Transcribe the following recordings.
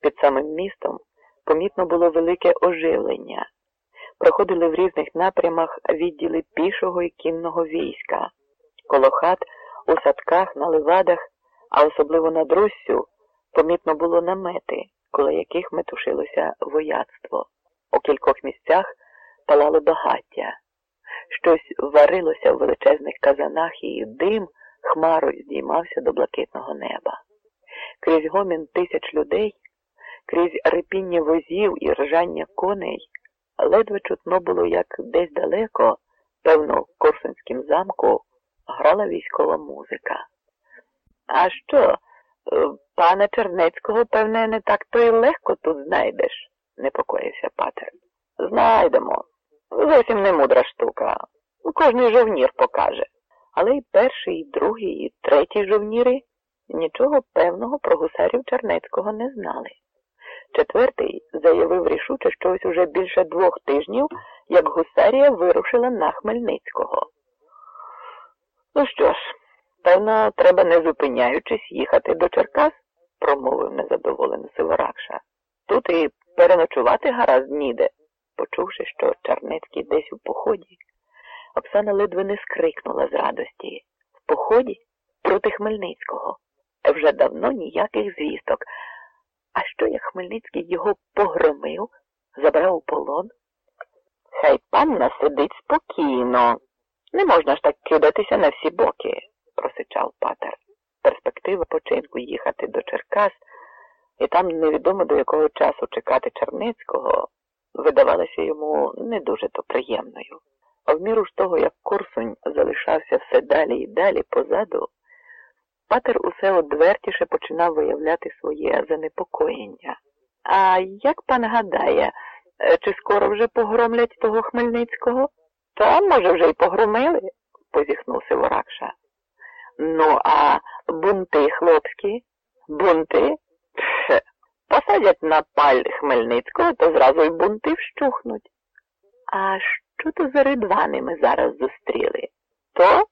Під самим містом помітно було велике оживлення. Проходили в різних напрямах відділи пішого і кінного війська. Коло хат, у садках, на левадах, а особливо над Руссю, помітно було намети, коло яких метушилося вояцтво. У кількох місцях палало багаття. Щось варилося в величезних казанах, і дим хмарою здіймався до блакитного неба. Крізь гомін тисяч людей, крізь рипіння возів і ржання коней, ледве чутно було, як десь далеко, певно, в Корсунськім замку, грала військова музика. А що, е, пана Чернецького, певне, не так то й легко тут знайдеш, непокоївся Патер. Знайдемо. Зовсім не мудра штука. Кожний жовнір покаже. Але й перший, і другий, і третій жовніри нічого певного про гусарів Чернецького не знали. Четвертий заявив рішуче, що ось уже більше двох тижнів, як гусарія вирушила на Хмельницького. Ну що ж, певно, треба, не зупиняючись, їхати до Черкас, промовив незадоволено Сиворакша. Тут і переночувати гаразд ніде. Почувши, що Чернецький десь у поході, Оксана ледве не скрикнула з радості. В поході проти Хмельницького. Вже давно ніяких звісток. А що як Хмельницький його погромив, забрав у полон? Хай панна сидить спокійно. Не можна ж так кидатися на всі боки, просичав патер. Перспектива починку їхати до Черкас і там невідомо до якого часу чекати Черницького видавалася йому не дуже то приємною. А в міру ж того, як Корсунь залишався все далі і далі позаду, патер усе одвертіше починав виявляти своє занепокоєння. А як пан гадає, чи скоро вже погромлять того Хмельницького? Та, може, вже й погромили, позіхнув Сиворакша. Ну, а бунти хлопські? Бунти? Пше, посадять на паль Хмельницького, то зразу й бунти вщухнуть. А що то за ридвани ми зараз зустріли? То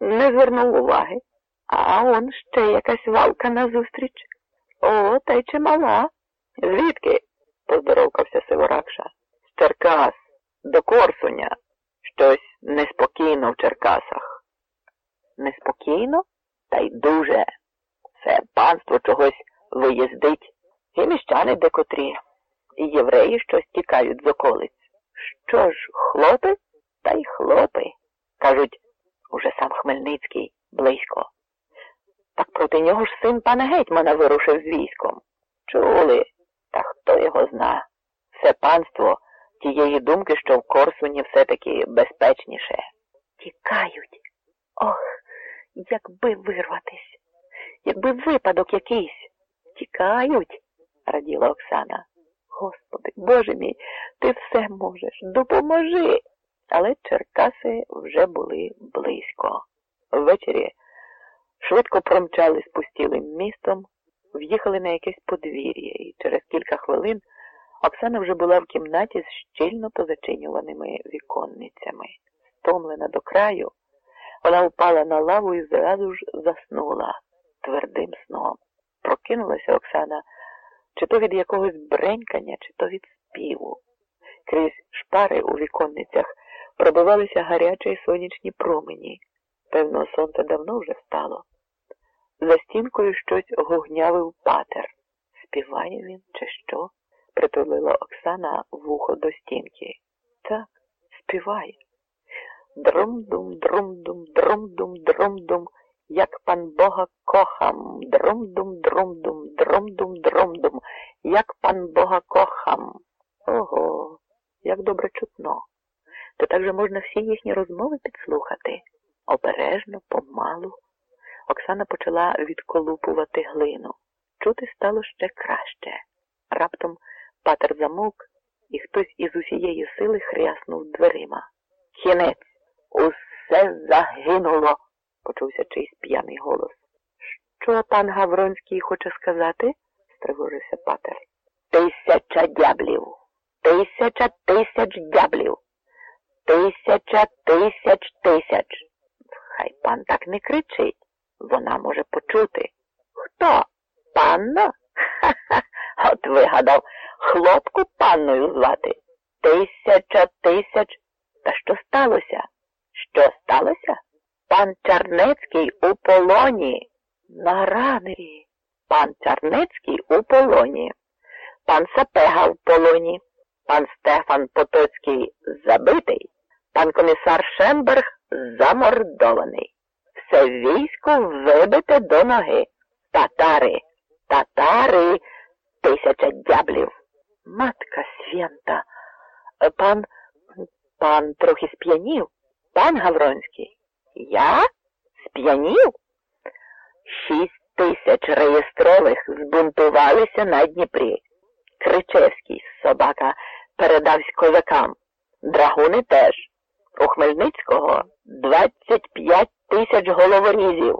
не звернув уваги. А он ще якась валка назустріч. О, та й чимала. Звідки? поздоровкався Сиворакша. З Черкас, до Корсуня. Щось неспокійно в Черкасах. Неспокійно? Та й дуже. Все панство чогось виїздить. І міщани декотрі, і євреї щось тікають з околиць. Що ж, хлопи? Та й хлопи. Кажуть, уже сам Хмельницький близько. Так проти нього ж син пана гетьмана вирушив з військом. Чули, та хто його зна. Все панство тієї думки, що в Корсуні все-таки безпечніше. Тікають. Ох, якби вирватись, якби випадок якийсь. Тікають, раділа Оксана. Господи, Боже мій, ти все можеш, допоможи. Але Черкаси вже були близько. Ввечері швидко промчали спустілим містом, в'їхали на якесь подвір'я, і через кілька хвилин Оксана вже була в кімнаті з щільно позачинюваними віконницями. Стомлена до краю, вона впала на лаву і зразу ж заснула твердим сном. Прокинулася Оксана чи то від якогось бренькання, чи то від співу. Крізь шпари у віконницях пробивалися гарячі сонячні промені. Певно, сонце давно вже встало. За стінкою щось гугнявив патер. Співає він, чи що? притулила Оксана вухо до стінки. Так, співає. Друм-дум, друм-дум, друм-дум, друм-дум, як пан Бога кохам, друм-дум, друм-дум, друм-дум, друм-дум, як пан Бога кохам. Ого, як добре чутно. То так же можна всі їхні розмови підслухати. Обережно, помалу. Оксана почала відколупувати глину. Чути стало ще краще. Раптом патер замовк, і хтось із усієї сили хряснув дверима. Кінець, усе загинуло, почувся чийсь п'яний голос. Що пан Гавронський хоче сказати? стривожився патер. Тисяча дяблів. Тисяча тисяч дяблів. Тисяча тисяч тисяч. Хай пан так не кричить. Вона може почути. Хто? Панна? Ха-ха, от вигадав хлопку панною звати. Тисяча тисяч. Та що сталося? Що сталося? Пан Чарнецький у полоні. На ранері. Пан Чарнецький у полоні. Пан Сапега в полоні. Пан Стефан Потоцький забитий. Пан комісар Шемберг замордований. Все військо вибите до ноги. Татари, татари, тисяча дяблів. Матка свята, пан, пан трохи сп'янів, пан Гавронський. Я? Сп'янів? Шість тисяч реєстрових збунтувалися на Дніпрі. Кричевський собака передавсь козакам. Драгуни теж. У Хмельницького 25 тисяч головорізів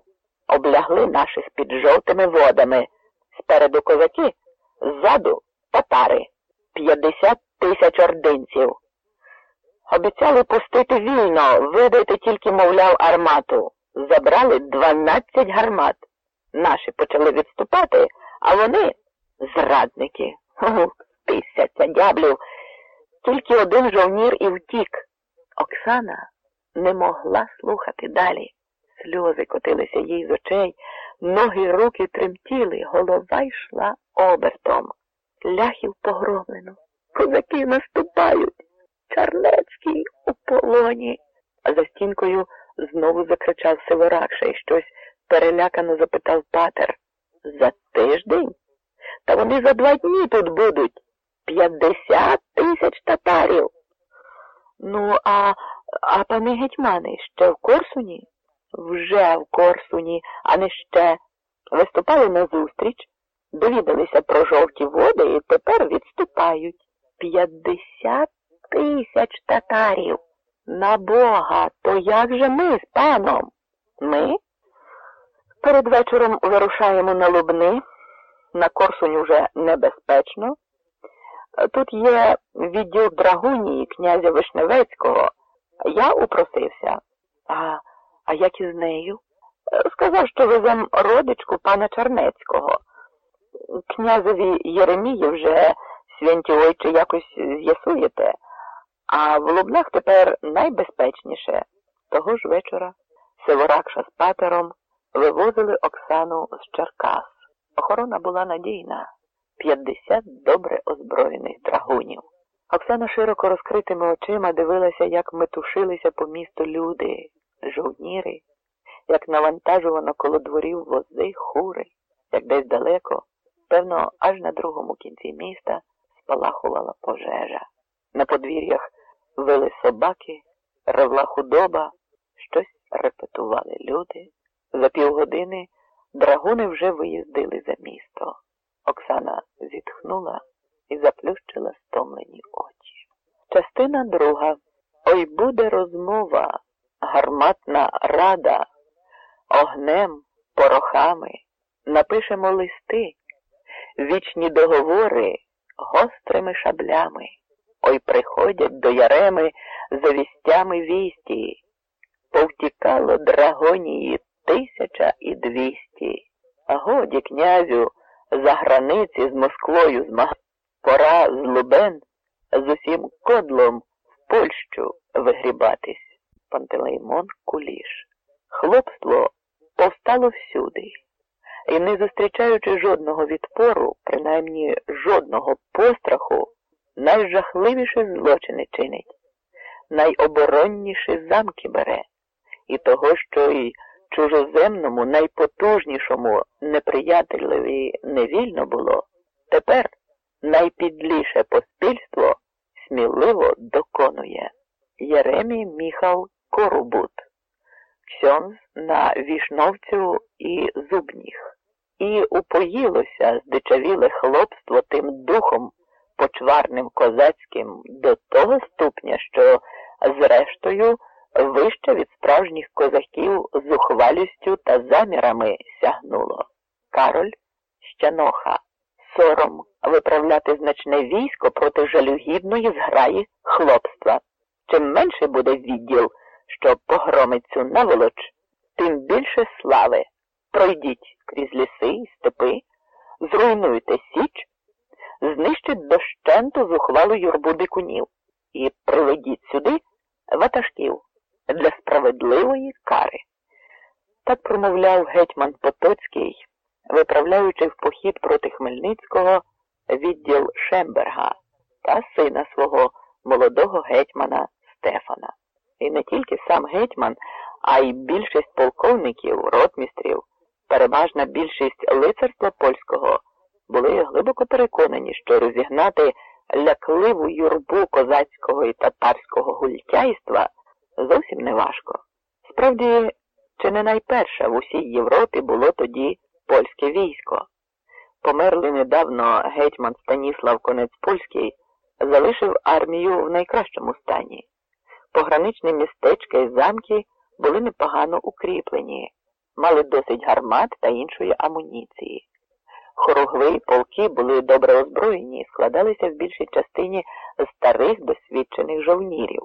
облягли наших під жовтими водами. Спереду козаки, ззаду татари, 50 тисяч ординців. Обіцяли пустити вільно, видайте тільки, мовляв, армату. Забрали 12 гармат. Наші почали відступати, а вони зрадники. Тисяча дяблів. Тільки один жовнір і втік. Оксана не могла слухати далі. Сльози котилися їй з очей, ноги руки тремтіли, голова йшла обертом. Ляхів погромлено. Козаки наступають. Чарнецький у полоні. А за стінкою знову закричав Северакша і щось перелякано запитав патер. За тиждень? Та вони за два дні тут будуть. П'ятдесят тисяч татарів. Ну, а а пани гетьмани ще в Корсуні? Вже в Корсуні, а не ще. Виступали на зустріч, довідалися про жовті води і тепер відступають. П'ятдесят тисяч татарів. На Бога, то як же ми з паном? Ми? Перед вечором вирушаємо на Лубни, на Корсунь уже небезпечно. Тут є відділ драгунії князя Вишневецького. Я упросився. А а як із нею? Сказав, що везем родичку пана Чернецького. Князеві Єремії вже святівойче якось з'ясуєте, а в Лубнах тепер найбезпечніше. Того ж вечора Севоракша з патером вивозили Оксану з Черкас. Охорона була надійна. 50 добре озброєних драгунів. Оксана широко розкритими очима дивилася, як метушилися по місту люди, жовніри, як навантажувано коло дворів вози, хури, як десь далеко, певно, аж на другому кінці міста спалахувала пожежа. На подвір'ях вили собаки, ревла худоба, щось репетували люди. За півгодини драгуни вже виїздили за місто. Оксана зітхнула і заплющила стомлені очі. Частина друга. Ой буде розмова, гарматна рада, огнем, порохами, напишемо листи, вічні договори гострими шаблями. Ой приходять до яреми за вістями вісті. Повтікало драгонії тисяча і двісті. Годі, князю, за границі з Москвою змагати. Пора з Лубен з усім кодлом в Польщу вигрібатись. Пантелеймон Куліш. Хлопство повстало всюди, і, не зустрічаючи жодного відпору, принаймні жодного постраху, найжахливіші злочини чинить, найоборонніші замки бере, і того, що й чужоземному, найпотужнішому неприятелеві невільно було, тепер найпідліше поспільство сміливо доконує. Єремій Міхал Корубут, ксьонз на вішновцю і зубніх, і упоїлося здичавіле хлопство тим духом почварним козацьким до того ступня, що, зрештою, вище від справжніх козаків з ухвалістю та замірами сягнуло. Кароль Щаноха, сором виправляти значне військо проти жалюгідної зграї хлопства. Чим менше буде відділ, що погромить цю наволоч, тим більше слави. Пройдіть крізь ліси і степи, зруйнуйте січ, знищить дощенту зухвалу юрбу дикунів і приведіть сюди ватажків для справедливої кари. Так промовляв гетьман Потоцький, виправляючи в похід проти Хмельницького відділ Шемберга та сина свого молодого гетьмана Стефана. І не тільки сам гетьман, а й більшість полковників, ротмістрів, переважна більшість лицарства польського були глибоко переконані, що розігнати лякливу юрбу козацького і татарського гультяйства зовсім не важко. Справді, чи не найперше в усій Європі було тоді польське військо. Померлий недавно гетьман Станіслав Конець Польський залишив армію в найкращому стані. Пограничні містечка і замки були непогано укріплені, мали досить гармат та іншої амуніції. Хорогли полки були добре озброєні і складалися в більшій частині старих досвідчених жовнірів.